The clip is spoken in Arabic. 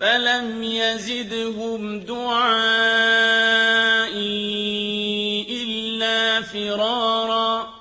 فَلَمْ يَزِدْهُمْ دُعَائِي إِلَّا فِرَارًا